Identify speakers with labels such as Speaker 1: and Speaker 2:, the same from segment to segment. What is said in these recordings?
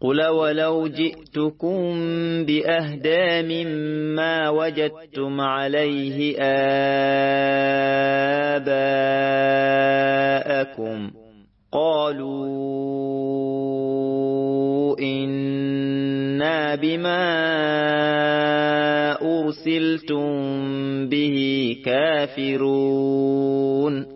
Speaker 1: قل ولو جئتكم بأهدى مما وجدتم عليه آباءكم قالوا إنا بما أرسلتم به كافرون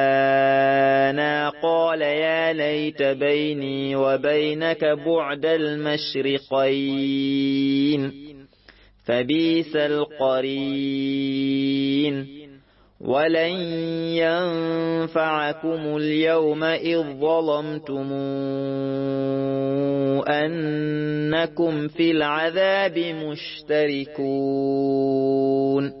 Speaker 1: قال يا ليت بيني وبينك بعد المشرقين فبيس القرين ولن ينفعكم اليوم إذ ظلمتم أنكم في العذاب مشتركون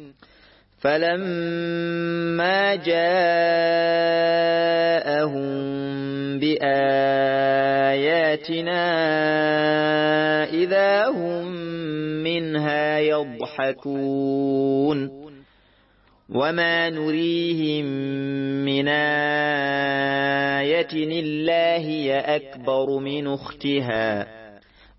Speaker 1: فلما جاءهم بآياتنا إذا هم منها يضحكون وما نريهم من آية إِلَّا هِيَ أكبر من أختها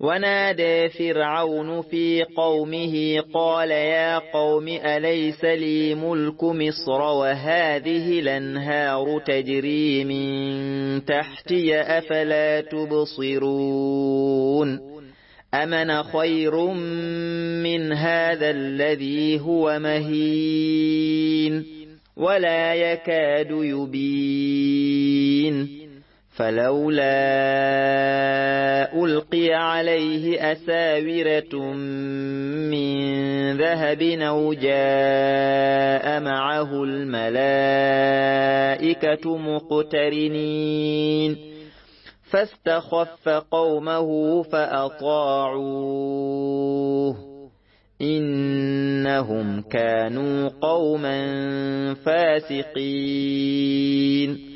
Speaker 1: ونادى فرعون في قومه قال يا قوم أليس لي ملك مصر وهذه الانهار تجري من تحتي أفلا تبصرون أمن خير من هذا الذي هو مهين ولا يكاد يبين فلولا ألقي عليه أساورة من ذهب أو جاء معه الملائكة مقترنين فاستخف قومه فأطاعوه إنهم كانوا قوما فاسقين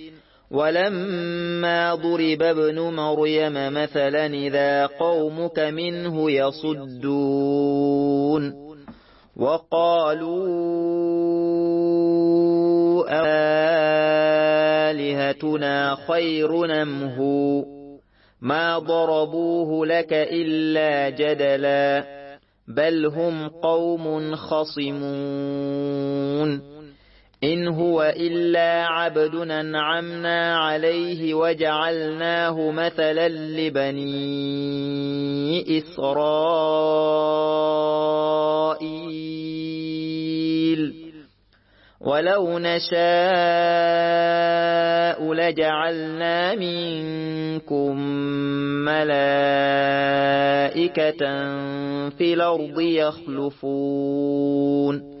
Speaker 1: ولما ضرب ابن مريم مثلا إذا قومك منه يصدون وقالوا آلهتنا خير نمه ما ضربوه لك إلا جدلا بل هم قوم خصمون إن هو إلا عبد ننعمنا عليه وجعلناه مثلا لبني إسرائيل ولو نشاء لجعلنا منكم ملائكة في الأرض يخلفون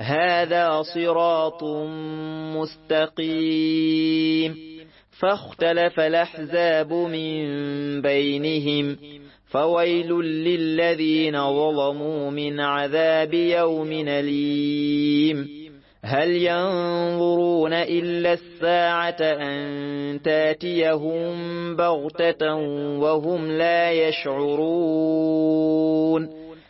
Speaker 1: هذا صراط مستقيم فاختلف الأحزاب من بينهم فويل للذين ظلموا من عذاب يوم أليم هل ينظرون إلا الساعة أن تاتيهم بغتة وهم لا يشعرون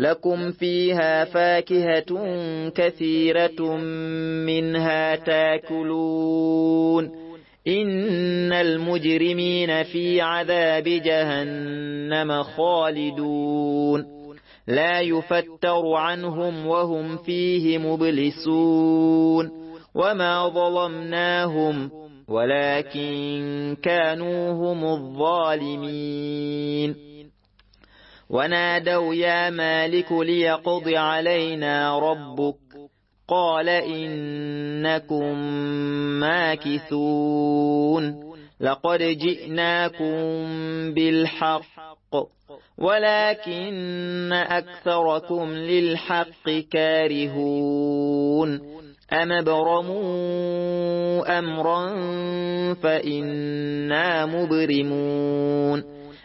Speaker 1: لكم فيها فاكهة كثيرة منها تاكلون إن المجرمين في عذاب جهنم خالدون لا يفتر عنهم وهم فيه مبلسون وما ظلمناهم ولكن كانوا هم الظالمين ونادوا يا مالك ليقض علينا ربك قال إنكم ماكثون لقد جئناكم بالحق ولكن أكثركم للحق كارهون أم ابرموا أمرا فإنا مبرمون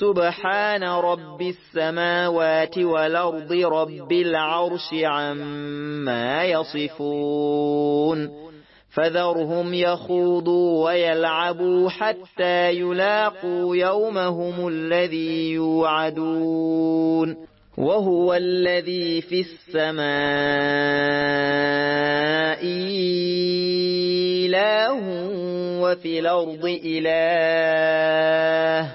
Speaker 1: سبحان رب السماوات والأرض رب العرش عما يصفون فذرهم يخوضوا ويلعبوا حتى يلاقوا يومهم الذي يوعدون وهو الذي في السماء إله وفي الأرض إله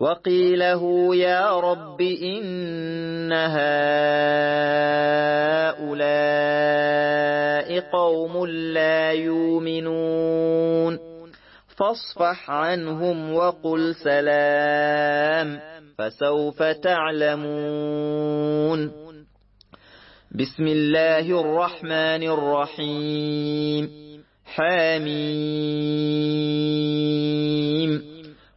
Speaker 1: وقيله يا رب إن هؤلاء قوم لا يؤمنون فاصفح عنهم وقل سلام فسوف تعلمون بسم الله الرحمن الرحيم حاميم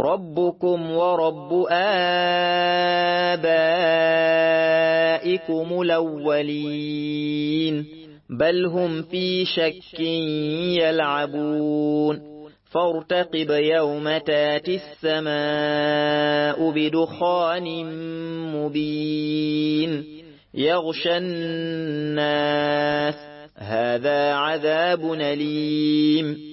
Speaker 1: ربكم ورب آبائكم الأولين بل هم في شك يلعبون فارتقب يوم تاتي السماء بدخان مبين يغشى الناس هذا عذاب أليم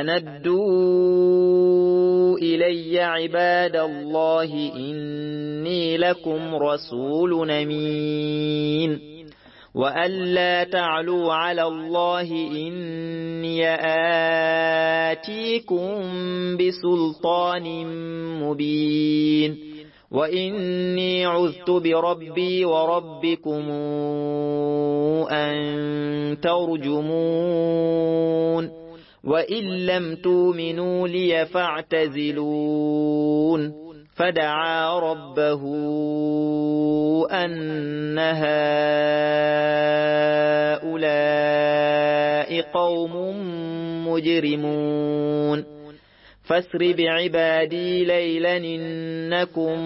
Speaker 1: أندوا إلي عباد الله إني لكم رسول نمين وأن لا تعلوا على الله إني آتيكم بسلطان مبين وإني عذت بربي وربكم أن ترجمون وإن لم تؤمنوا لي فاعتزلون فدعا ربه أن هؤلاء قوم مجرمون فاسر بعبادي ليلا إنكم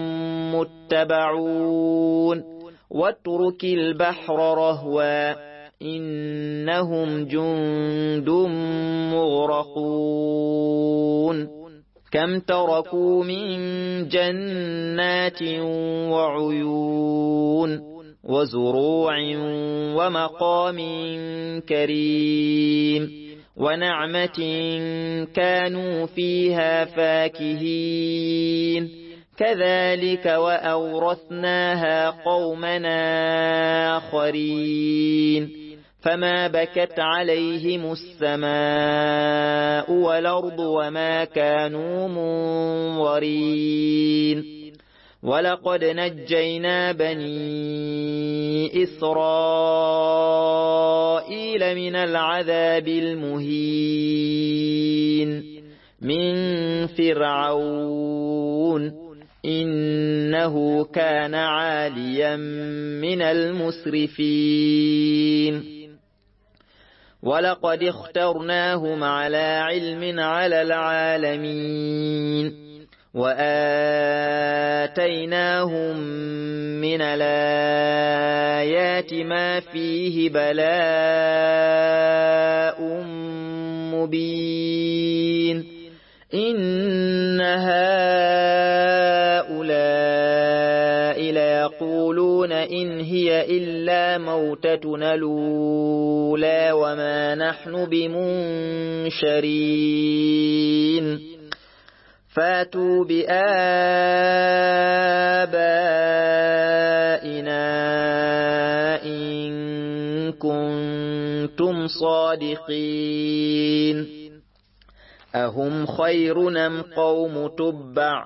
Speaker 1: متبعون واترك البحر رهواً إنهم جند مغرقون كم تركوا من جنات وعيون وزروع ومقام كريم ونعمة كانوا فيها فاكهين كذلك وأورثناها قومنا آخرين فما بكت عليهم السماء والأرض وما كانوا منورين ولقد نجينا بني إسرائيل من العذاب المهين من فرعون إنه كان عاليا من المسرفين ولقد اخترناهم على علم على العالمين وآتيناهم من الآيات ما فيه بلاء مبين إن هؤلاء يقولون إن هي إلا موتتنا الأولى وما نحن بمنشرين فاتوا بآبائنا إن كنتم صادقين أهم خير أم قوم تبع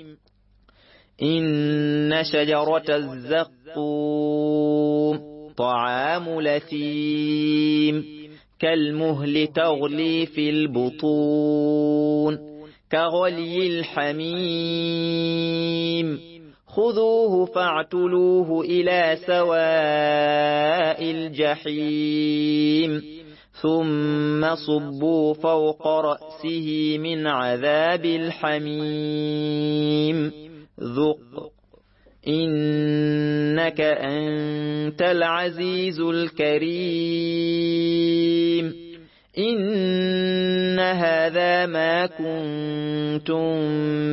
Speaker 1: إن شجرة الزقوم طعام لثيم كالمهل تغلي في البطون كغلي الحميم خذوه فاعتلوه إلى سواء الجحيم ثم صبوا فوق رأسه من عذاب الحميم ذق إنك أنت العزيز الكريم إن هذا ما كنتم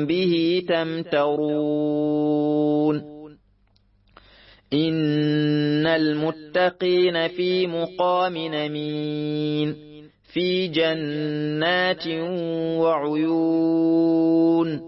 Speaker 1: به تمترون إن المتقين في مقام نمين في جنات وعيون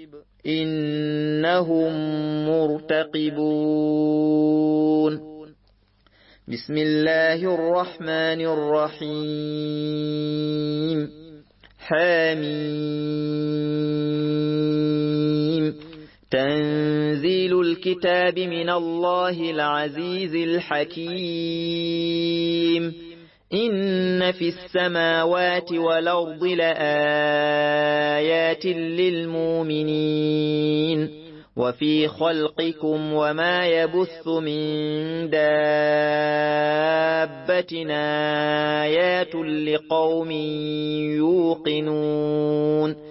Speaker 1: إنهم مرتقبون بسم الله الرحمن الرحيم حاميم تنزيل الكتاب من الله العزيز الحكيم إن في السماوات والأرض لآيات للمؤمنين وفي خلقكم وما يبث من دابة آيات لقوم يوقنون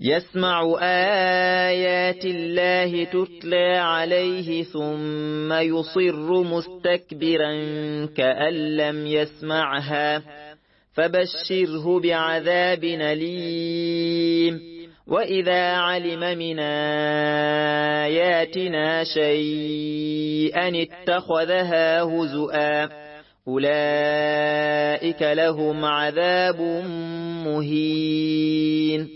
Speaker 1: يسمع آيات الله تتلى عليه ثم يصر مستكبرا كأن لم يسمعها فبشره بعذاب أليم وإذا علم من آياتنا شيئا اتخذها هزؤا أولئك لهم عذاب مهين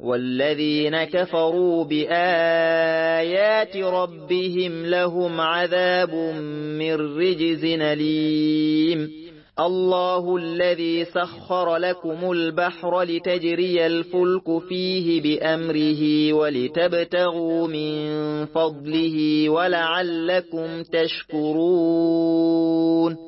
Speaker 1: والذين كفروا بآيات ربهم لهم عذاب من رجز نليم الله الذي سخر لكم البحر لتجري الفلك فيه بأمره ولتبتغوا من فضله ولعلكم تشكرون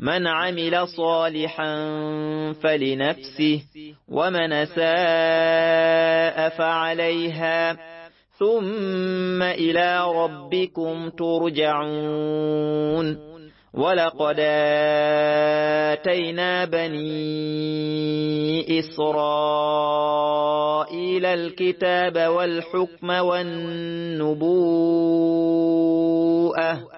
Speaker 1: من عمل صالحا فلنفسه ومن ساء فعليها ثم إلى ربكم ترجعون ولقد آتينا بني إسرائيل الكتاب والحكم والنبوءة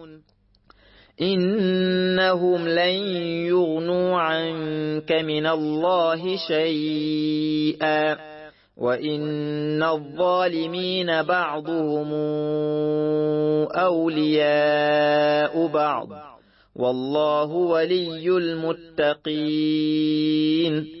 Speaker 1: إنهم لن يغنوا عنك من الله شيئا وإن الظالمين بعضهم أولياء بعض والله ولي المتقين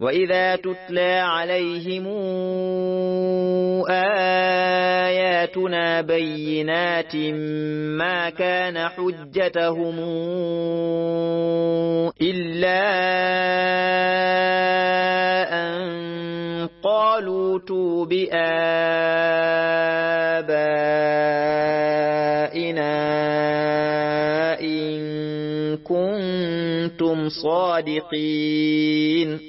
Speaker 1: وإذا تتلى عليهم آياتنا بينات ما كان حجتهم إلا أن قالوا توب آبائنا إن كنتم صادقين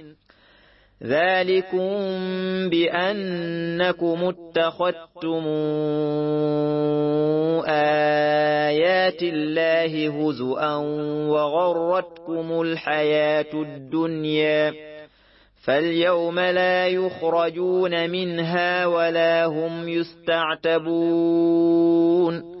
Speaker 1: ذلكم بأنكم اتخذتم آيات الله هزؤا وغرتكم الحياة الدنيا فاليوم لا يخرجون منها ولا هم يستعتبون